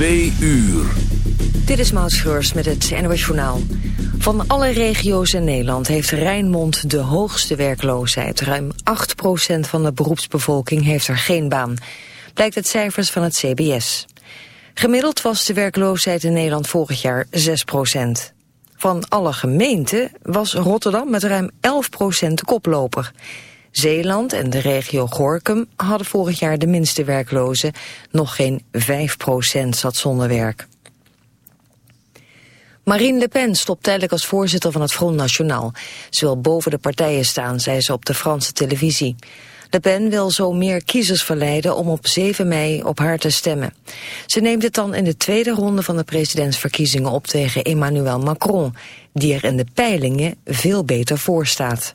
2 uur. Dit is Maud met het NOS Journaal. Van alle regio's in Nederland heeft Rijnmond de hoogste werkloosheid. Ruim 8% van de beroepsbevolking heeft er geen baan. Blijkt uit cijfers van het CBS. Gemiddeld was de werkloosheid in Nederland vorig jaar 6%. Van alle gemeenten was Rotterdam met ruim 11% de koploper. Zeeland en de regio Gorkum hadden vorig jaar de minste werklozen. Nog geen 5% zat zonder werk. Marine Le Pen stopt tijdelijk als voorzitter van het Front National. Ze wil boven de partijen staan, zei ze op de Franse televisie. Le Pen wil zo meer kiezers verleiden om op 7 mei op haar te stemmen. Ze neemt het dan in de tweede ronde van de presidentsverkiezingen op tegen Emmanuel Macron, die er in de peilingen veel beter voor staat.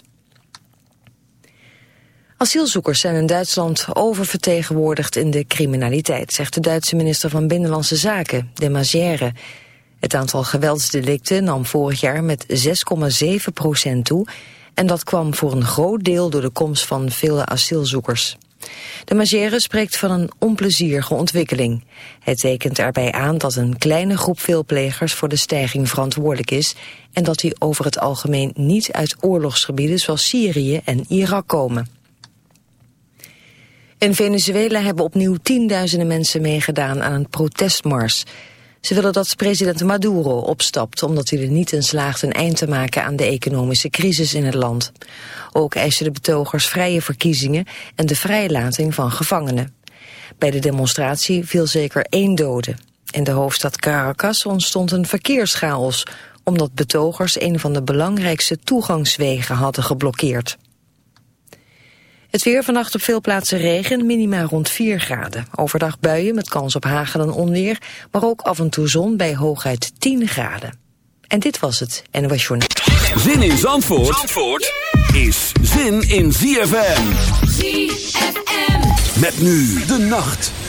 Asielzoekers zijn in Duitsland oververtegenwoordigd in de criminaliteit, zegt de Duitse minister van Binnenlandse Zaken, de. Het aantal geweldsdelicten nam vorig jaar met 6,7 procent toe en dat kwam voor een groot deel door de komst van vele asielzoekers. De Mazière spreekt van een onplezierige ontwikkeling. Hij tekent erbij aan dat een kleine groep veelplegers voor de stijging verantwoordelijk is en dat die over het algemeen niet uit oorlogsgebieden zoals Syrië en Irak komen. In Venezuela hebben opnieuw tienduizenden mensen meegedaan aan een protestmars. Ze willen dat president Maduro opstapt omdat hij er niet in slaagt een eind te maken aan de economische crisis in het land. Ook eisen de betogers vrije verkiezingen en de vrijlating van gevangenen. Bij de demonstratie viel zeker één dode. In de hoofdstad Caracas ontstond een verkeerschaos omdat betogers een van de belangrijkste toegangswegen hadden geblokkeerd. Het weer vannacht op veel plaatsen regen, minima rond 4 graden. Overdag buien met kans op hagel en onweer, maar ook af en toe zon bij hooguit 10 graden. En dit was het NOS Journal. Zin in Zandvoort, Zandvoort is zin in ZFM. ZFM. Met nu de nacht.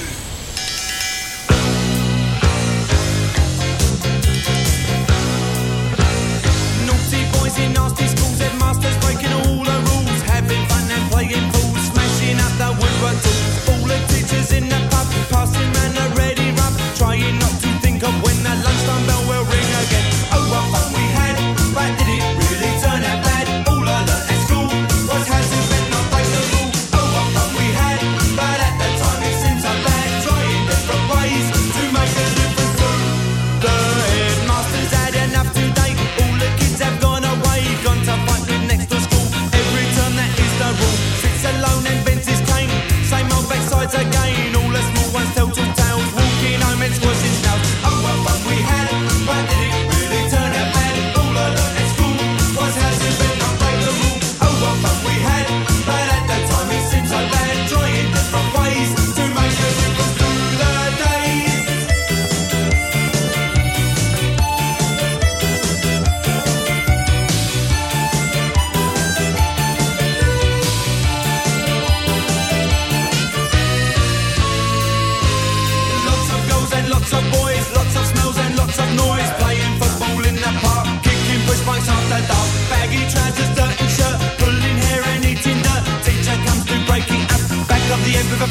Trying not to think of when the lunchtime bell will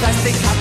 plastic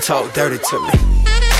talk dirty to me.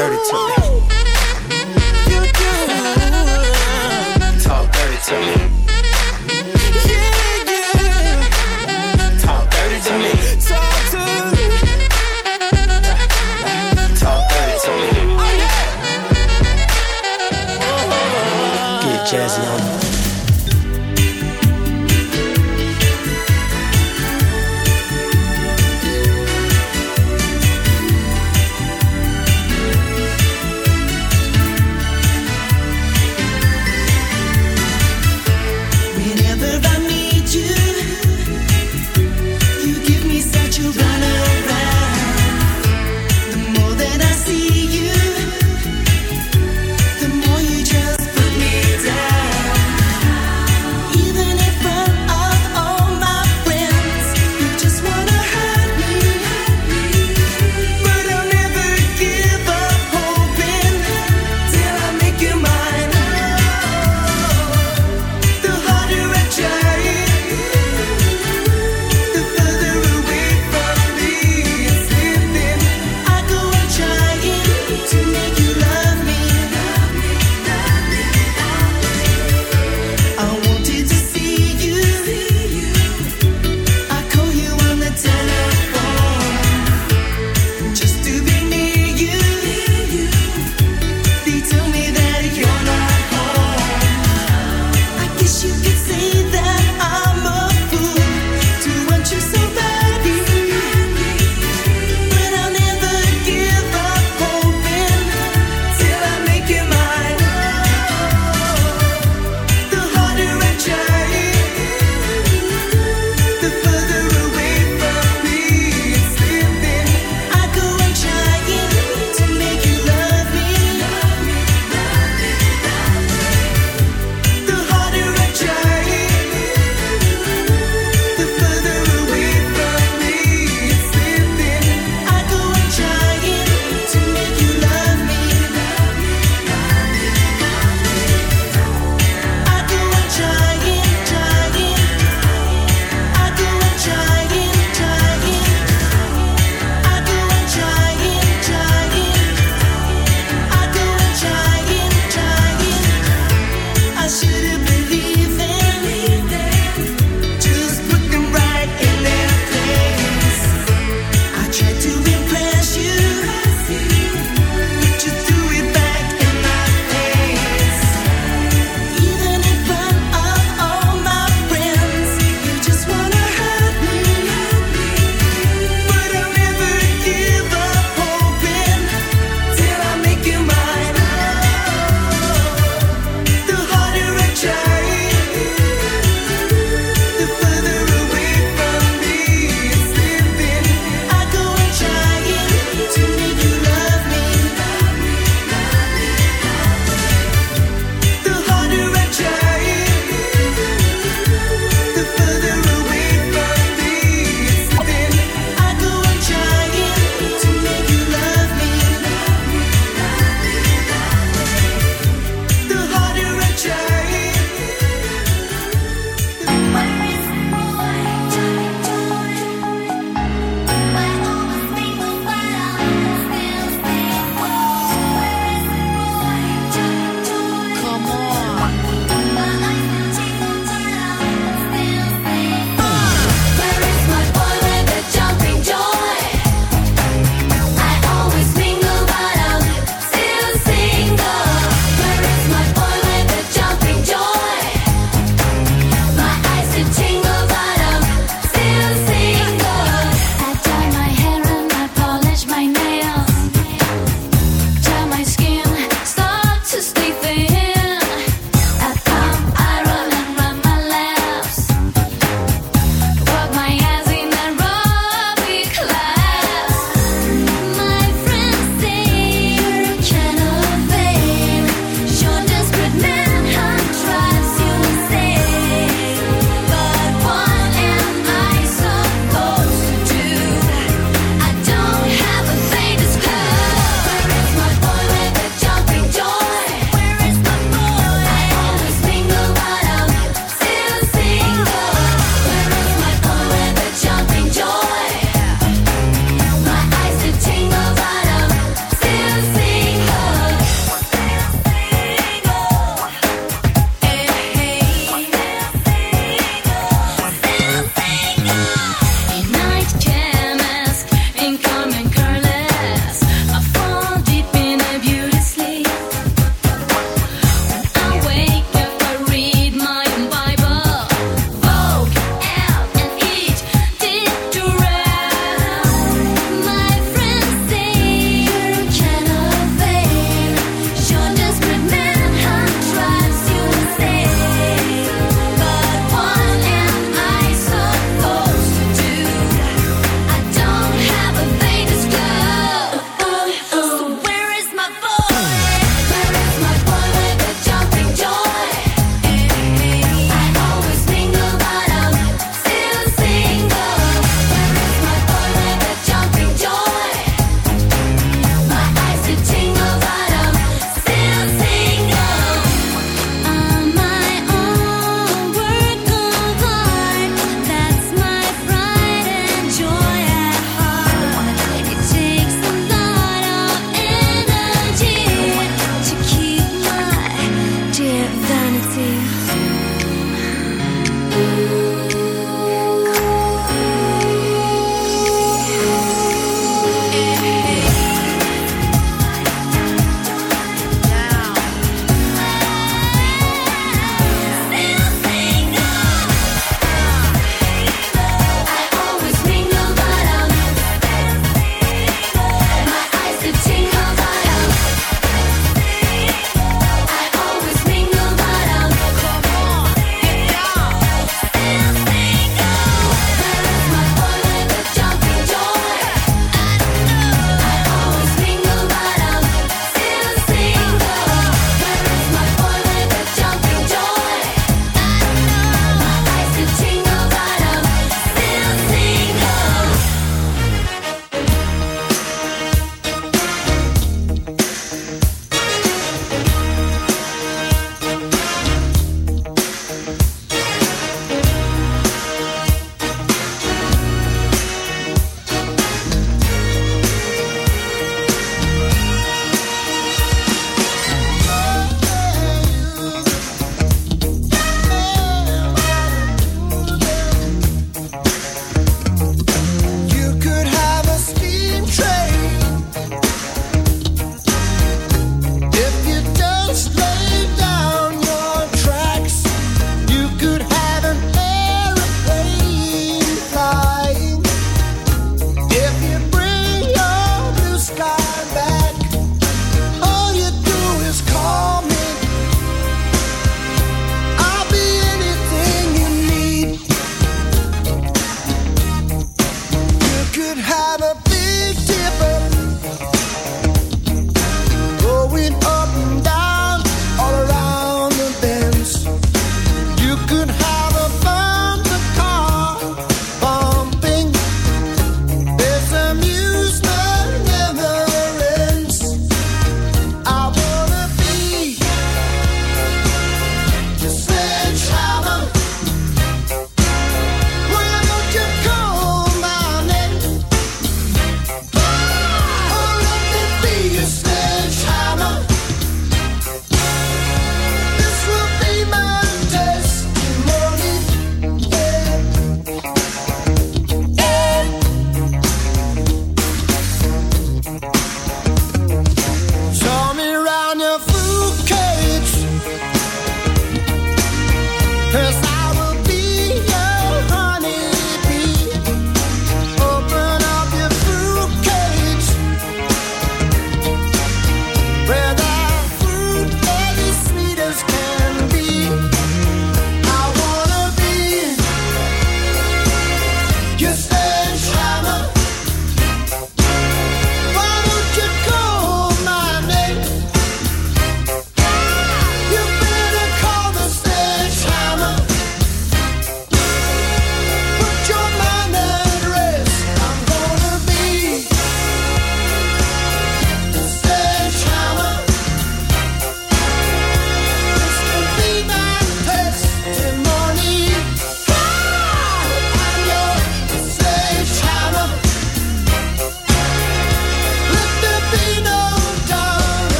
Dirty to me. you. Talk dirty to me. Yeah, yeah. Talk dirty to me. Talk to me. Talk dirty to me. Get jazzy on them.